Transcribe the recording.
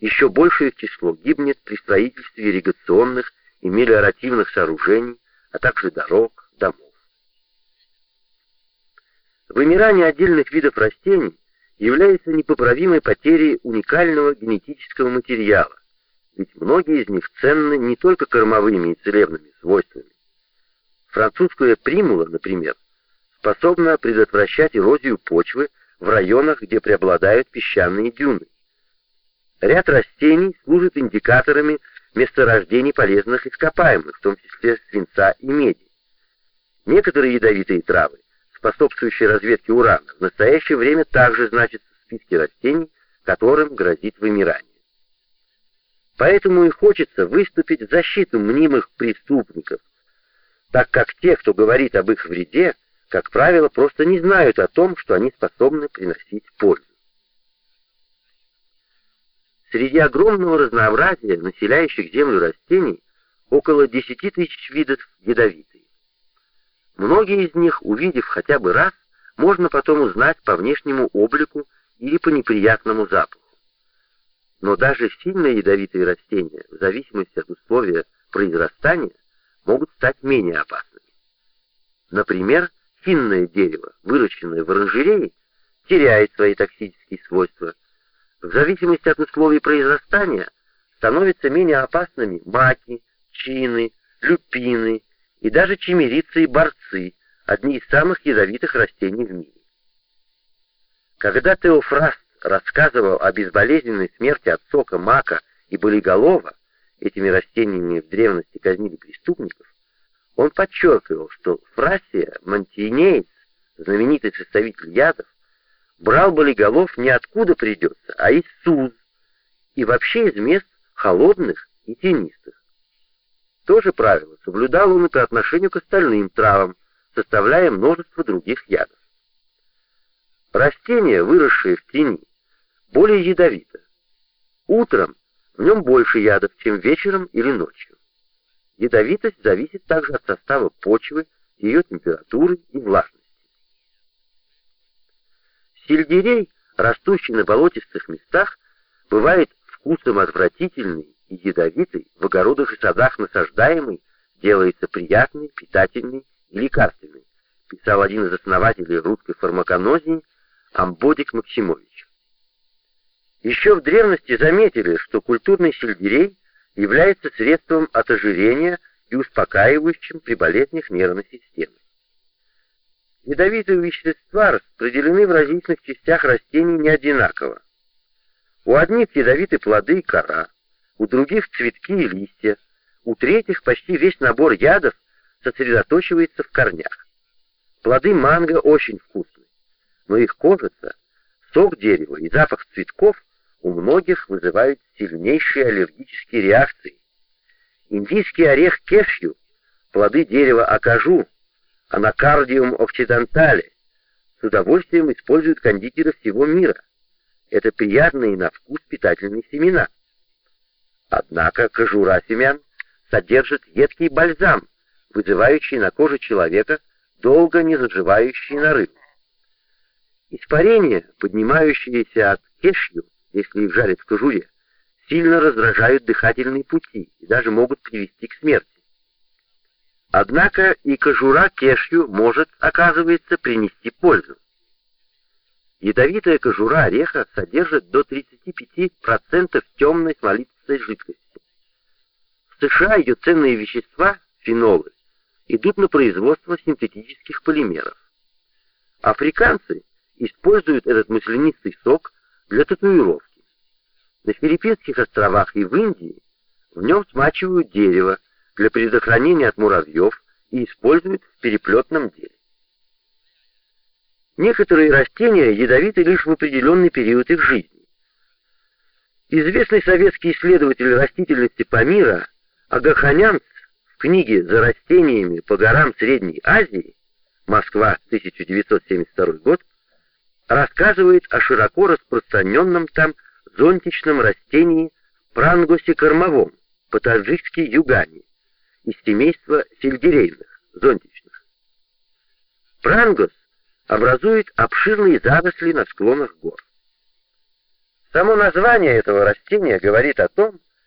еще большее число гибнет при строительстве ирригационных и мелиоративных сооружений, а также дорог, домов. Вымирание отдельных видов растений является непоправимой потерей уникального генетического материала, ведь многие из них ценны не только кормовыми и целебными свойствами. Французская примула, например, способна предотвращать эрозию почвы в районах, где преобладают песчаные дюны. Ряд растений служит индикаторами месторождений полезных ископаемых, в том числе свинца и меди. Некоторые ядовитые травы, способствующие разведке урана, в настоящее время также значатся в списке растений, которым грозит вымирание. Поэтому и хочется выступить в защиту мнимых преступников, так как те, кто говорит об их вреде, как правило, просто не знают о том, что они способны приносить пользу. Среди огромного разнообразия населяющих землю растений около 10 тысяч видов ядовитые. Многие из них, увидев хотя бы раз, можно потом узнать по внешнему облику или по неприятному запаху. Но даже сильно ядовитые растения, в зависимости от условия произрастания, могут стать менее опасными. Например, финное дерево, выращенное в оранжерее, теряет свои токсические свойства. В зависимости от условий произрастания становятся менее опасными маки, чины, люпины и даже чимерицы и борцы, одни из самых ядовитых растений в мире. Когда Теофраст рассказывал о безболезненной смерти от сока мака и болиголова, этими растениями в древности казнили преступников, он подчеркивал, что Фрасия Монтинеец, знаменитый составитель ядов, брал болиголов не откуда придется, а из Суз, и вообще из мест холодных и тенистых. То же правило соблюдал он и по отношению к остальным травам, составляя множество других ядов. Растение, выросшее в тени, более ядовито. Утром в нем больше ядов, чем вечером или ночью. Ядовитость зависит также от состава почвы, ее температуры и влажности. Сельдерей, растущий на болотистых местах, бывает вкусом отвратительный и ядовитый, в огородах и садах насаждаемый, делается приятный, питательный и лекарственный, писал один из основателей русской фармаконозии Амбодик Максимович. Еще в древности заметили, что культурный сельдерей является средством от ожирения и успокаивающим при болезнях нервной системы. Ядовитые вещества распределены в различных частях растений не одинаково. У одних ядовиты плоды и кора, у других цветки и листья, у третьих почти весь набор ядов сосредоточивается в корнях. Плоды манго очень вкусны, но их кожица, сок дерева и запах цветков у многих вызывают сильнейшие аллергические реакции. Индийский орех кешью, плоды дерева акажу, анакардиум оксидентале с удовольствием используют кондитеры всего мира. Это приятные на вкус питательные семена. Однако кожура семян содержит едкий бальзам, вызывающий на коже человека долго не заживающие нарывы. Испарения, поднимающиеся от кешью, если их жарят в кожуре, сильно раздражают дыхательные пути и даже могут привести к смерти. Однако и кожура кешью может, оказывается, принести пользу. Ядовитая кожура ореха содержит до 35% темной смолистой жидкости. В США ее ценные вещества, фенолы, идут на производство синтетических полимеров. Африканцы используют этот маслянистый сок для татуировки. На Филиппинских островах и в Индии в нем смачивают дерево для предохранения от муравьев и используют в переплетном деле. Некоторые растения ядовиты лишь в определенный период их жизни. Известный советский исследователь растительности Памира Агаханянц в книге «За растениями по горам Средней Азии» Москва, 1972 год, рассказывает о широко распространенном там зонтичном растении прангосе кормовом, по-таджикски югани, из семейства сельдерейных, зонтичных. Прангос образует обширные заросли на склонах гор. Само название этого растения говорит о том,